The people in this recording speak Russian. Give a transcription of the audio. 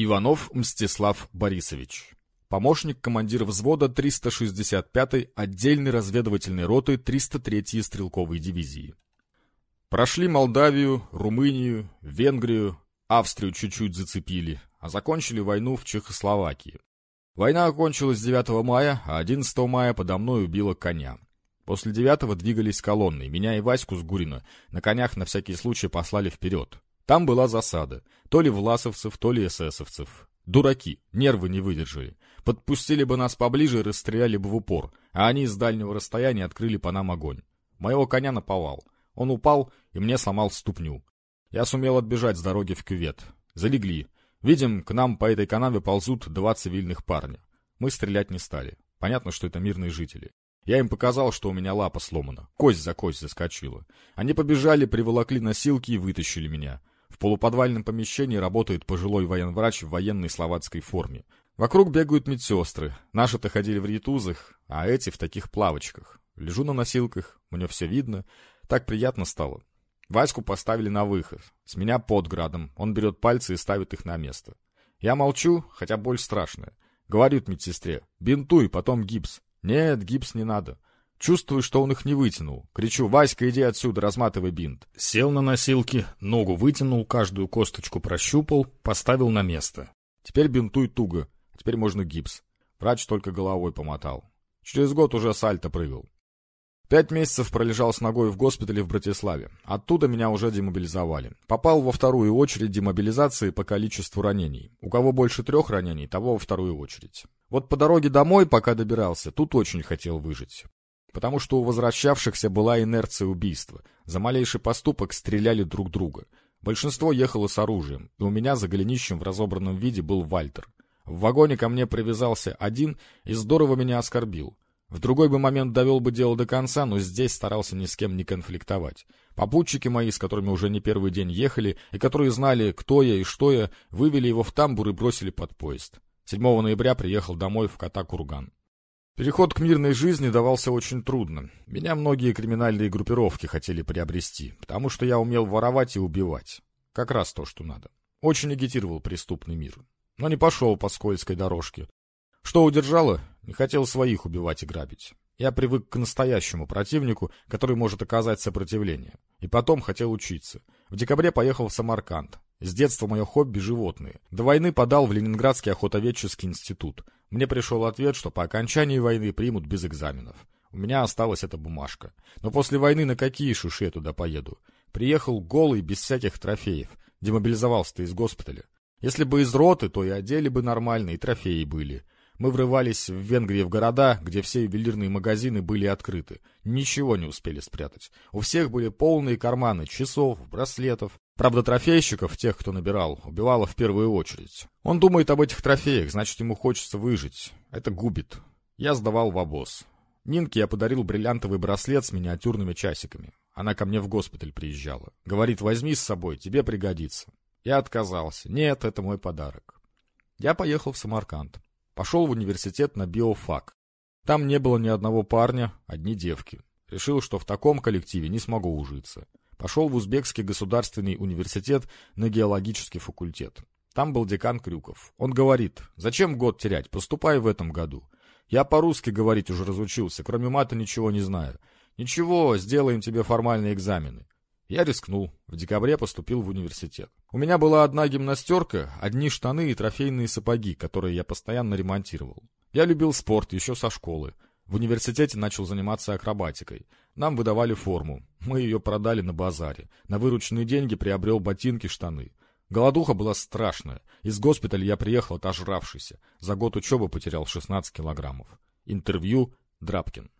Иванов Мстислав Борисович. Помощник командира взвода 365-й отдельной разведывательной роты 303-й стрелковой дивизии. Прошли Молдавию, Румынию, Венгрию, Австрию чуть-чуть зацепили, а закончили войну в Чехословакии. Война окончилась 9 мая, а 11 мая подо мной убило коня. После 9 двигались колонны, меня и Ваську с Гурина на конях на всякий случай послали вперед. Там была засада. То ли власовцев, то ли эсэсовцев. Дураки, нервы не выдержали. Подпустили бы нас поближе и расстреляли бы в упор, а они с дальнего расстояния открыли по нам огонь. Моего коня наповал. Он упал и мне сломал ступню. Я сумел отбежать с дороги в кювет. Залегли. Видим, к нам по этой канаве ползут два цивильных парня. Мы стрелять не стали. Понятно, что это мирные жители. Я им показал, что у меня лапа сломана. Кость за кость заскочила. Они побежали, приволокли носилки и вытащили меня. В полуподвальном помещении работает пожилой военврач в военной словацкой форме. Вокруг бегают медсестры. Наши-то ходили в ритузах, а эти в таких плавочках. Лежу на носилках, мне все видно. Так приятно стало. Ваську поставили на выход. С меня под градом. Он берет пальцы и ставит их на место. Я молчу, хотя боль страшная. Говорит медсестре, бинтуй, потом гипс. Нет, гипс не надо. Чувствую, что он их не вытянул. Кричу, Васька, иди отсюда, разматывай бинт. Сел на носилки, ногу вытянул, каждую косточку прощупал, поставил на место. Теперь бинтуй туго, теперь можно гипс. Врач только головой помотал. Через год уже сальто прыгал. Пять месяцев пролежал с ногой в госпитале в Братиславе. Оттуда меня уже демобилизовали. Попал во вторую очередь демобилизации по количеству ранений. У кого больше трех ранений, того во вторую очередь. Вот по дороге домой, пока добирался, тут очень хотел выжить потому что у возвращавшихся была инерция убийства. За малейший поступок стреляли друг друга. Большинство ехало с оружием, и у меня за голенищем в разобранном виде был Вальтер. В вагоне ко мне привязался один и здорово меня оскорбил. В другой бы момент довел бы дело до конца, но здесь старался ни с кем не конфликтовать. Попутчики мои, с которыми уже не первый день ехали, и которые знали, кто я и что я, вывели его в тамбур и бросили под поезд. 7 ноября приехал домой в Ката-Курган. Переход к мирной жизни давался очень трудно. Меня многие криминальные группировки хотели приобрести, потому что я умел воровать и убивать. Как раз то, что надо. Очень агитировал преступный мир. Но не пошел по скользкой дорожке. Что удержало? Не хотел своих убивать и грабить. Я привык к настоящему противнику, который может оказать сопротивление. И потом хотел учиться. В декабре поехал в Самарканд. С детства мое хобби — животные. До войны подал в Ленинградский охотоведческий институт. Мне пришел ответ, что по окончании войны примут без экзаменов. У меня осталась эта бумажка. Но после войны на какие шуши я туда поеду? Приехал голый, без всяких трофеев. Демобилизовался-то из госпиталя. Если бы из роты, то и одели бы нормально, и трофеи были. Мы врывались в Венгрии в города, где все ювелирные магазины были открыты. Ничего не успели спрятать. У всех были полные карманы часов, браслетов. Правда, трофейщиков, тех, кто набирал, убивало в первую очередь. Он думает об этих трофеях, значит, ему хочется выжить. Это губит. Я сдавал в обоз. Нинке я подарил бриллиантовый браслет с миниатюрными часиками. Она ко мне в госпиталь приезжала. Говорит, возьми с собой, тебе пригодится. Я отказался. Нет, это мой подарок. Я поехал в Самарканд. Пошел в университет на биофак. Там не было ни одного парня, одни девки. Решил, что в таком коллективе не смогу ужиться. Пошел в Узбекский государственный университет на геологический факультет. Там был декан Крюков. Он говорит, зачем год терять, поступай в этом году. Я по-русски говорить уже разучился, кроме мата ничего не знаю. Ничего, сделаем тебе формальные экзамены. Я рискнул. В декабре поступил в университет. У меня была одна гимнастерка, одни штаны и трофейные сапоги, которые я постоянно ремонтировал. Я любил спорт еще со школы. В университете начал заниматься акробатикой. Нам выдавали форму. Мы ее продали на базаре. На вырученные деньги приобрел ботинки, штаны. Голодуха была страшная. Из госпиталя я приехал отожравшийся. За год учебы потерял 16 килограммов. Интервью Драбкин.